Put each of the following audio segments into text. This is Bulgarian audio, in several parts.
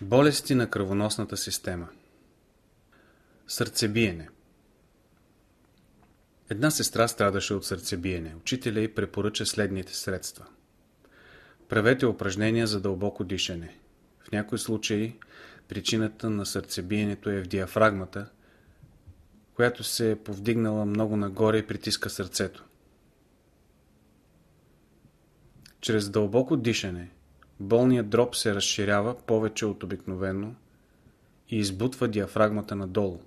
Болести на кръвоносната система Сърцебиене Една сестра страдаше от сърцебиене. Учителя й препоръча следните средства. Правете упражнения за дълбоко дишане. В някои случаи причината на сърцебиенето е в диафрагмата, която се е повдигнала много нагоре и притиска сърцето. Чрез дълбоко дишане болният дроб се разширява повече от обикновено и избутва диафрагмата надолу.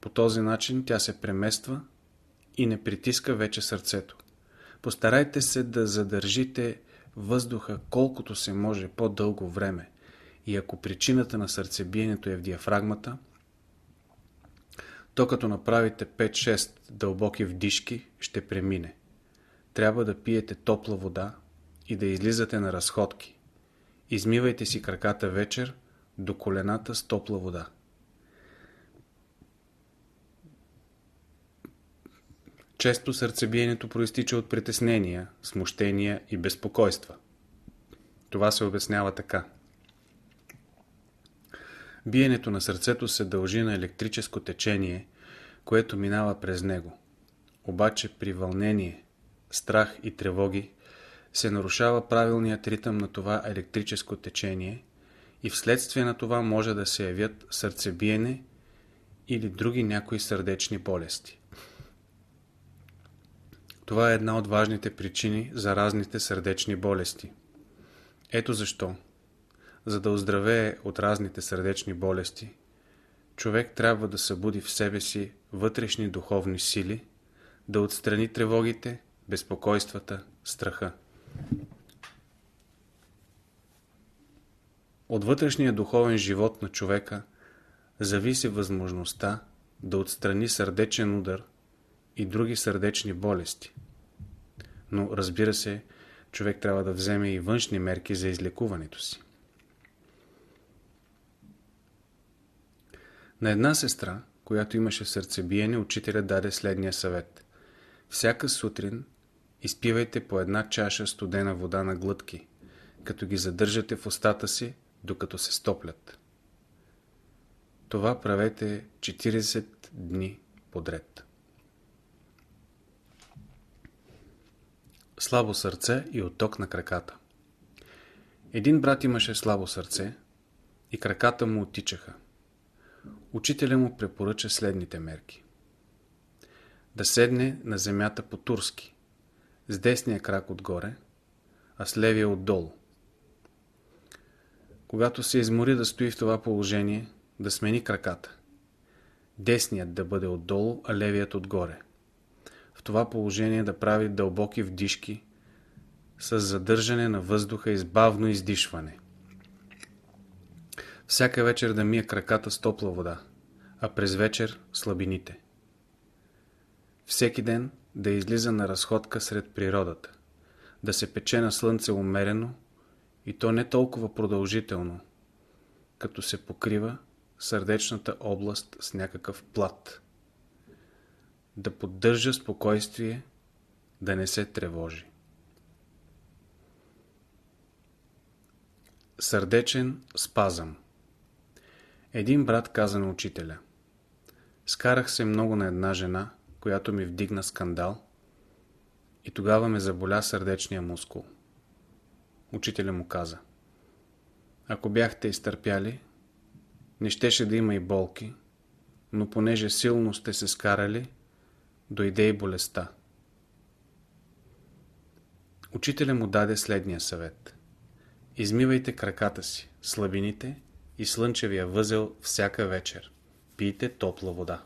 По този начин тя се премества и не притиска вече сърцето. Постарайте се да задържите въздуха колкото се може по-дълго време и ако причината на сърцебиенето е в диафрагмата, то като направите 5-6 дълбоки вдишки, ще премине. Трябва да пиете топла вода и да излизате на разходки. Измивайте си краката вечер до колената с топла вода. Често сърцебиенето проистича от притеснения, смущения и безпокойства. Това се обяснява така. Биенето на сърцето се дължи на електрическо течение, което минава през него. Обаче при вълнение, страх и тревоги се нарушава правилният ритъм на това електрическо течение и вследствие на това може да се явят сърцебиене или други някои сърдечни болести. Това е една от важните причини за разните сърдечни болести. Ето защо, за да оздравее от разните сърдечни болести, човек трябва да събуди в себе си вътрешни духовни сили, да отстрани тревогите, безпокойствата, страха. От вътрешния духовен живот на човека зависи възможността да отстрани сърдечен удар и други сърдечни болести. Но разбира се, човек трябва да вземе и външни мерки за излекуването си. На една сестра, която имаше сърцебиене, учителя даде следния съвет. Всяка сутрин изпивайте по една чаша студена вода на глътки, като ги задържате в устата си, докато се стоплят. Това правете 40 дни подред. Слабо сърце и отток на краката Един брат имаше слабо сърце и краката му отичаха. Учителя му препоръча следните мерки. Да седне на земята по-турски, с десния крак отгоре, а с левия отдолу. Когато се измори да стои в това положение, да смени краката. Десният да бъде отдолу, а левият отгоре. В това положение да прави дълбоки вдишки с задържане на въздуха и бавно издишване. Всяка вечер да мия краката с топла вода, а през вечер слабините. Всеки ден да излиза на разходка сред природата, да се пече на слънце умерено и то не толкова продължително, като се покрива сърдечната област с някакъв плат. Да поддържа спокойствие, да не се тревожи. Сърдечен спазъм Един брат каза на учителя Скарах се много на една жена, която ми вдигна скандал и тогава ме заболя сърдечния мускул. Учителя му каза Ако бяхте изтърпяли, не щеше да има и болки, но понеже силно сте се скарали, дойде и болестта. Учителя му даде следния съвет. Измивайте краката си, слабините и слънчевия възел всяка вечер. Пийте топла вода.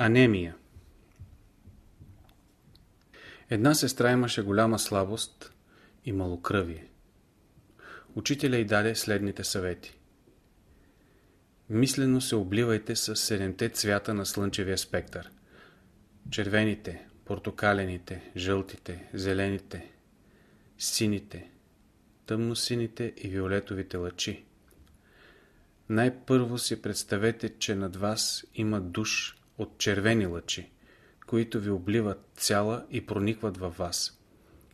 Анемия Една сестра имаше голяма слабост и малокръвие. Учителя й даде следните съвети. Мислено се обливайте с седемте цвята на слънчевия спектър. Червените, портокалените, жълтите, зелените, сините, тъмносините и виолетовите лъчи. Най-първо си представете, че над вас има душ от червени лъчи, които ви обливат цяла и проникват във вас.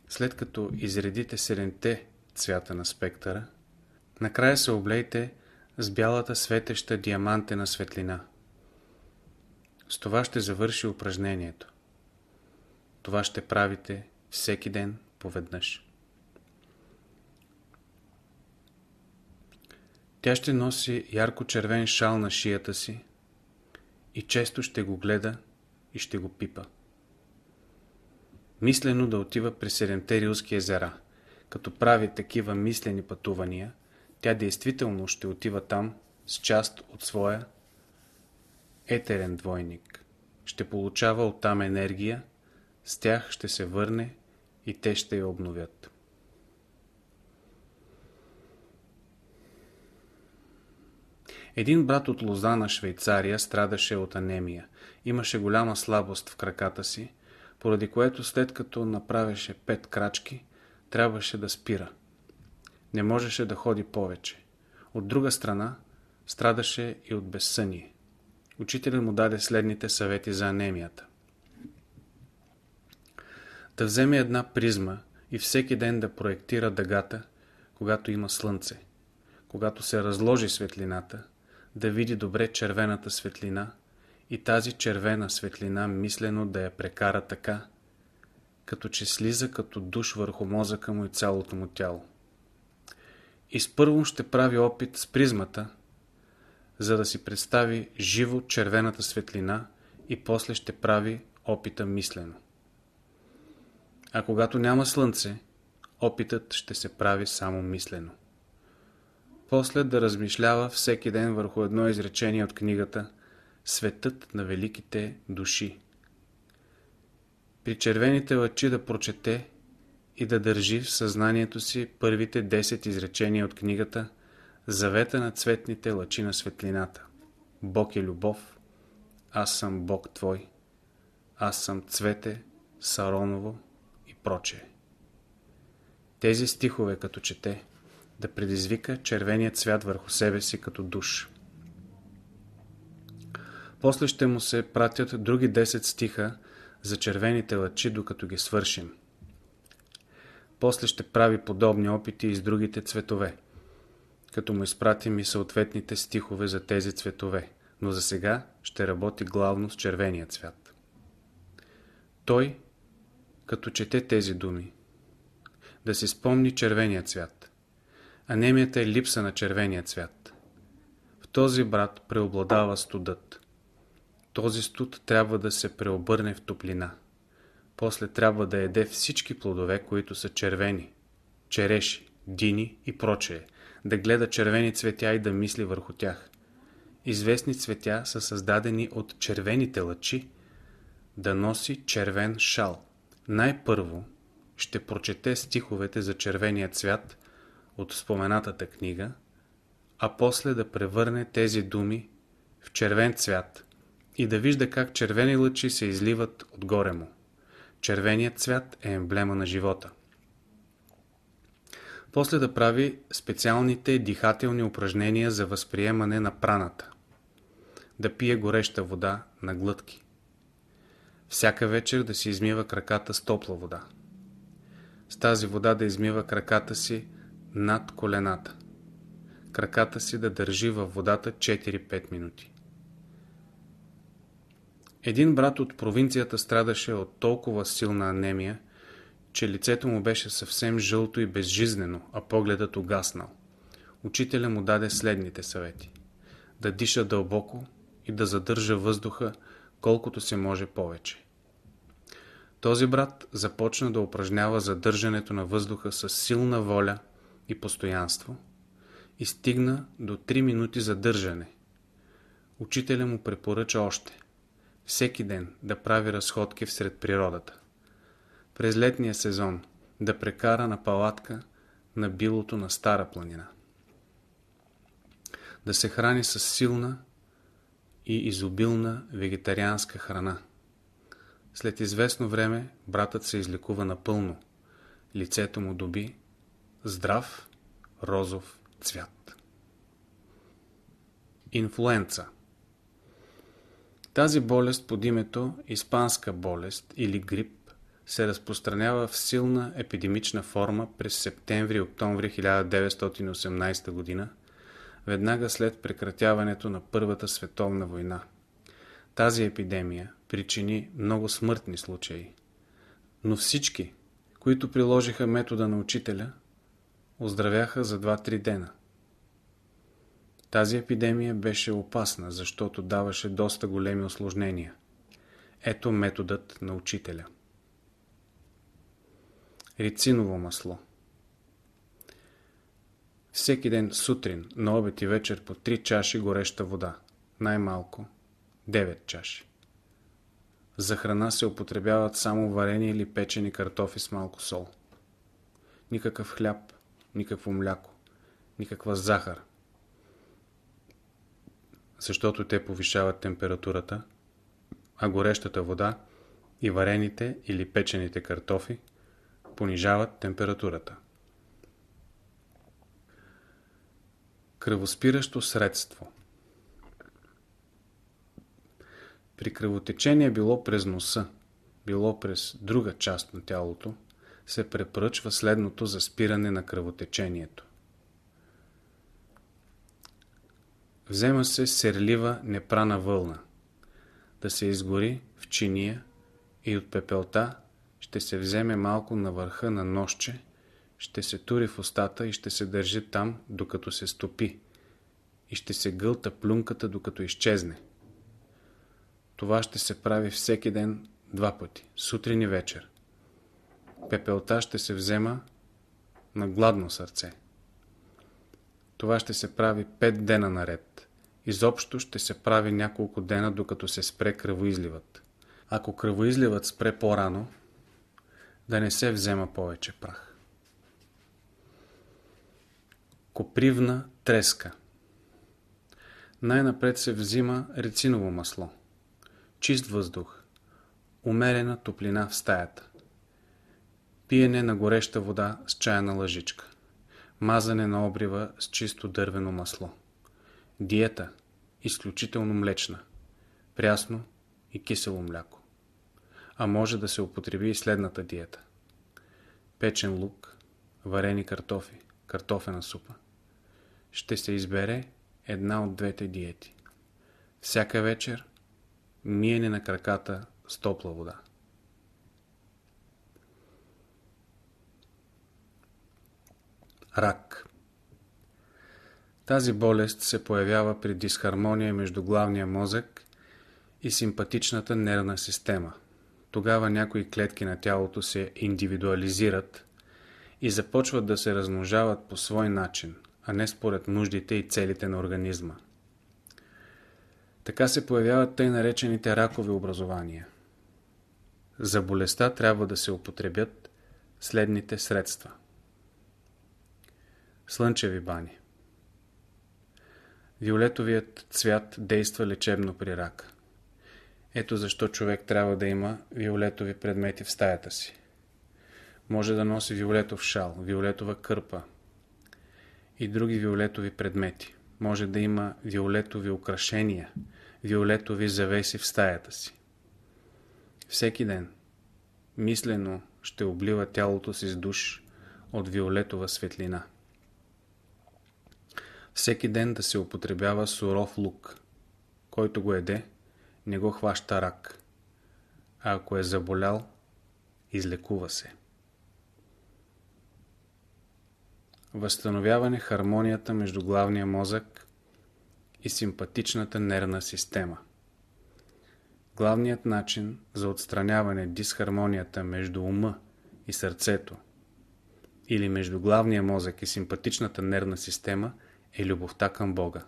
След като изредите седемте цвята на спектъра, накрая се облейте с бялата светеща диамантена светлина. С това ще завърши упражнението. Това ще правите всеки ден поведнъж. Тя ще носи ярко-червен шал на шията си и често ще го гледа и ще го пипа. Мислено да отива при Седемте Рилски езера. Като прави такива мислени пътувания, тя действително ще отива там с част от своя етерен двойник. Ще получава оттам енергия, с тях ще се върне и те ще я обновят. Един брат от Лозана, Швейцария, страдаше от анемия. Имаше голяма слабост в краката си, поради което след като направеше пет крачки, трябваше да спира. Не можеше да ходи повече. От друга страна, страдаше и от безсъние. Учителят му даде следните съвети за анемията. Да вземе една призма и всеки ден да проектира дъгата, когато има слънце. Когато се разложи светлината, да види добре червената светлина и тази червена светлина мислено да я прекара така, като че слиза като душ върху мозъка му и цялото му тяло. И с първо ще прави опит с призмата, за да си представи живо червената светлина и после ще прави опита мислено. А когато няма слънце, опитът ще се прави само мислено. После да размишлява всеки ден върху едно изречение от книгата Светът на великите души. При червените лъчи да прочете и да държи в съзнанието си първите 10 изречения от книгата Завета на цветните лъчи на светлината. Бог е любов, аз съм Бог твой, аз съм цвете, Сароново и прочее. Тези стихове като чете, да предизвика червения цвят върху себе си като душ. После ще му се пратят други 10 стиха за червените лъчи, докато ги свършим. После ще прави подобни опити и с другите цветове, като му изпратим и съответните стихове за тези цветове, но за сега ще работи главно с червения цвят. Той, като чете тези думи, да си спомни червения цвят. Анемията е липса на червения цвят. В този брат преобладава студът. Този студ трябва да се преобърне в топлина. После трябва да еде всички плодове, които са червени, череши, дини и прочее, да гледа червени цветя и да мисли върху тях. Известни цветя са създадени от червените лъчи, да носи червен шал. Най-първо ще прочете стиховете за червения цвят от споменатата книга, а после да превърне тези думи в червен цвят и да вижда как червени лъчи се изливат отгоре му. Червеният цвят е емблема на живота. После да прави специалните дихателни упражнения за възприемане на праната. Да пие гореща вода на глътки. Всяка вечер да си измива краката с топла вода. С тази вода да измива краката си над колената. Краката си да държи във водата 4-5 минути. Един брат от провинцията страдаше от толкова силна анемия, че лицето му беше съвсем жълто и безжизнено, а погледът угаснал. Учителя му даде следните съвети. Да диша дълбоко и да задържа въздуха колкото се може повече. Този брат започна да упражнява задържането на въздуха с силна воля и постоянство и стигна до 3 минути задържане. Учителя му препоръча още всеки ден да прави разходки всред природата. През летния сезон да прекара на палатка на билото на Стара планина. Да се храни с силна и изобилна вегетарианска храна. След известно време братът се излекува напълно. Лицето му доби здрав розов цвят. Инфлуенца Тази болест под името испанска болест или грип се разпространява в силна епидемична форма през септември-октомври 1918 г., веднага след прекратяването на Първата световна война. Тази епидемия причини много смъртни случаи. Но всички, които приложиха метода на учителя, оздравяха за 2-3 дена. Тази епидемия беше опасна, защото даваше доста големи осложнения. Ето методът на учителя. Рициново масло Всеки ден сутрин, на обед и вечер по 3 чаши гореща вода. Най-малко 9 чаши. За храна се употребяват само варени или печени картофи с малко сол. Никакъв хляб, никакво мляко, никаква захар. Защото те повишават температурата, а горещата вода и варените или печените картофи понижават температурата. Кръвоспиращо средство При кръвотечение било през носа, било през друга част на тялото, се препоръчва следното за спиране на кръвотечението. Взема се серлива непрана вълна, да се изгори в чиния и от пепелта ще се вземе малко на върха на нощче, ще се тури в устата и ще се държи там, докато се стопи и ще се гълта плюнката, докато изчезне. Това ще се прави всеки ден два пъти, сутрин и вечер. Пепелта ще се взема на гладно сърце. Това ще се прави пет дена наред. Изобщо ще се прави няколко дена, докато се спре кръвоизливът. Ако кръвоизливът спре по-рано, да не се взема повече прах. Копривна треска Най-напред се взима рециново масло. Чист въздух. Умерена топлина в стаята. Пиене на гореща вода с чайна лъжичка. Мазане на обрива с чисто дървено масло. Диета изключително млечна. Прясно и кисело мляко. А може да се употреби и следната диета. Печен лук, варени картофи, картофена супа. Ще се избере една от двете диети. Всяка вечер миене на краката с топла вода. Рак Тази болест се появява при дисхармония между главния мозък и симпатичната нервна система. Тогава някои клетки на тялото се индивидуализират и започват да се размножават по свой начин, а не според нуждите и целите на организма. Така се появяват тъй наречените ракови образования. За болестта трябва да се употребят следните средства. Слънчеви бани. Виолетовият цвят действа лечебно при рак. Ето защо човек трябва да има виолетови предмети в стаята си. Може да носи виолетов шал, виолетова кърпа и други виолетови предмети. Може да има виолетови украшения – виолетови завеси в стаята си. Всеки ден мислено ще облива тялото си с душ от виолетова светлина. Всеки ден да се употребява суров лук. Който го еде, не го хваща рак. А ако е заболял, излекува се. Възстановяване хармонията между главния мозък и симпатичната нервна система. Главният начин за отстраняване дисхармонията между ума и сърцето или между главния мозък и симпатичната нервна система е любовта към Бога.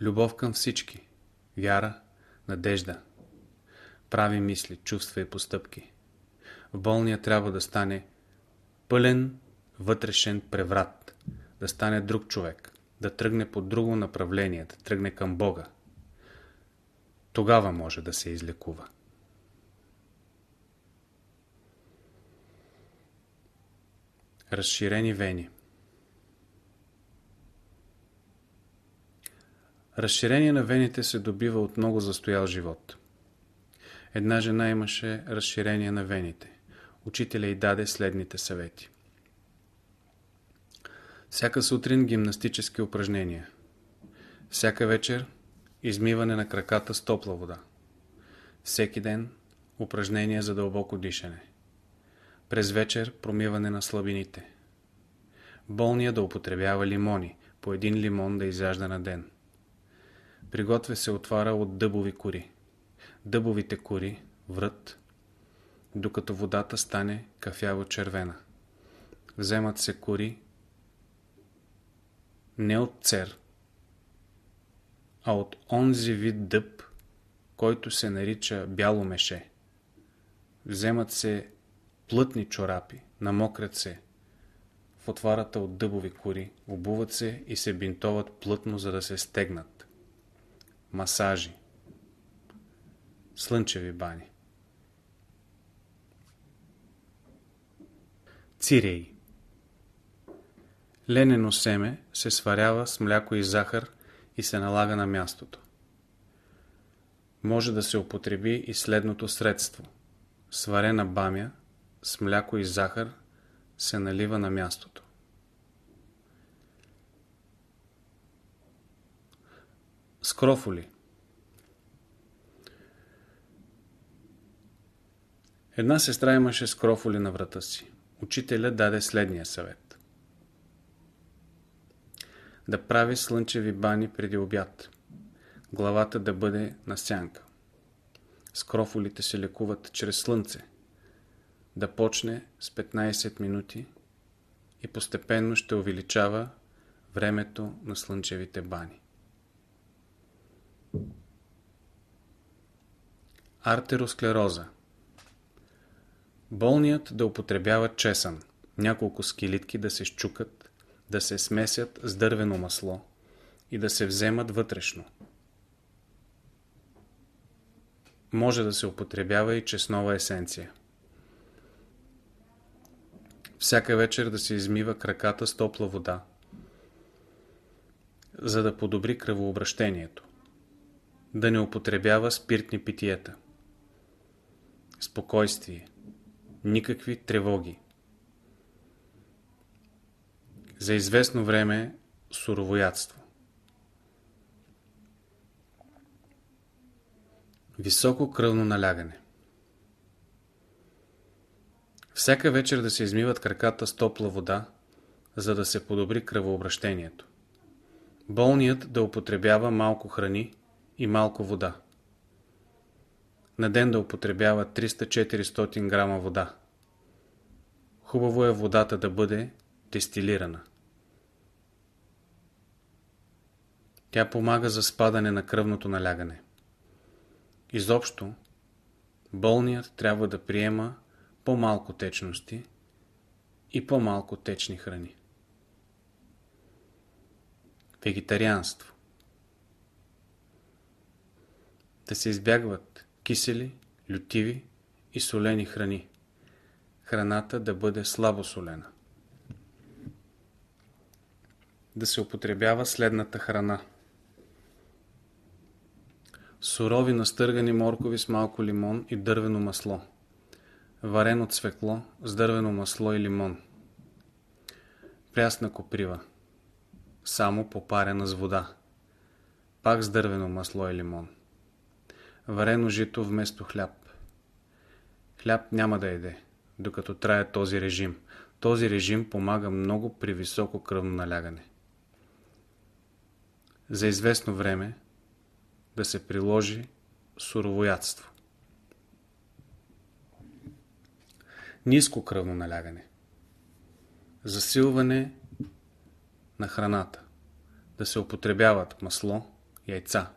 Любов към всички, вяра, надежда, прави мисли, чувства и постъпки. В болния трябва да стане пълен вътрешен преврат, да стане друг човек, да тръгне по друго направление, да тръгне към Бога. Тогава може да се излекува. Разширени вени Разширение на вените се добива от много застоял живот. Една жена имаше разширение на вените. Учителя й даде следните съвети. Всяка сутрин гимнастически упражнения. Всяка вечер измиване на краката с топла вода. Всеки ден упражнения за дълбоко дишане. През вечер промиване на слабините. Болния да употребява лимони, по един лимон да изяжда на ден. Приготвя се отвара от дъбови кори. Дъбовите кори врат, докато водата стане кафяво-червена. Вземат се кори не от цер, а от онзи вид дъб, който се нарича бяло меше. Вземат се плътни чорапи, намокрят се в отварата от дъбови кори, обуват се и се бинтоват плътно, за да се стегнат. Масажи Слънчеви бани Цирей Ленено семе се сварява с мляко и захар и се налага на мястото. Може да се употреби и следното средство. Сварена бамя с мляко и захар се налива на мястото. Скрофоли Една сестра имаше скрофоли на врата си. Учителя даде следния съвет. Да прави слънчеви бани преди обяд. Главата да бъде на сянка. Скрофолите се лекуват чрез слънце. Да почне с 15 минути и постепенно ще увеличава времето на слънчевите бани. Артеросклероза Болният да употребява чесън, няколко скелитки да се щукат, да се смесят с дървено масло и да се вземат вътрешно. Може да се употребява и чеснова есенция. Всяка вечер да се измива краката с топла вода, за да подобри кръвообращението. Да не употребява спиртни питиета. Спокойствие никакви тревоги. За известно време суровоядство. Високо кръвно налягане. Всяка вечер да се измиват краката с топла вода, за да се подобри кръвообращението. Болният да употребява малко храни и малко вода на ден да употребява 300-400 грама вода. Хубаво е водата да бъде дестилирана. Тя помага за спадане на кръвното налягане. Изобщо, болният трябва да приема по-малко течности и по-малко течни храни. Вегетарианство Да се избягват кисели, лютиви и солени храни. Храната да бъде слабо солена. Да се употребява следната храна. Сурови настъргани моркови с малко лимон и дървено масло. Варено цвекло с дървено масло и лимон. Прясна коприва. Само попарена с вода. Пак с дървено масло и лимон варено жито вместо хляб. Хляб няма да еде, докато трае този режим. Този режим помага много при високо кръвно налягане. За известно време да се приложи суровоядство. Ниско кръвно налягане. Засилване на храната. Да се употребяват масло, яйца,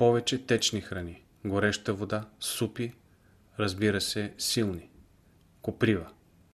повече течни храни, гореща вода, супи, разбира се, силни, коприва.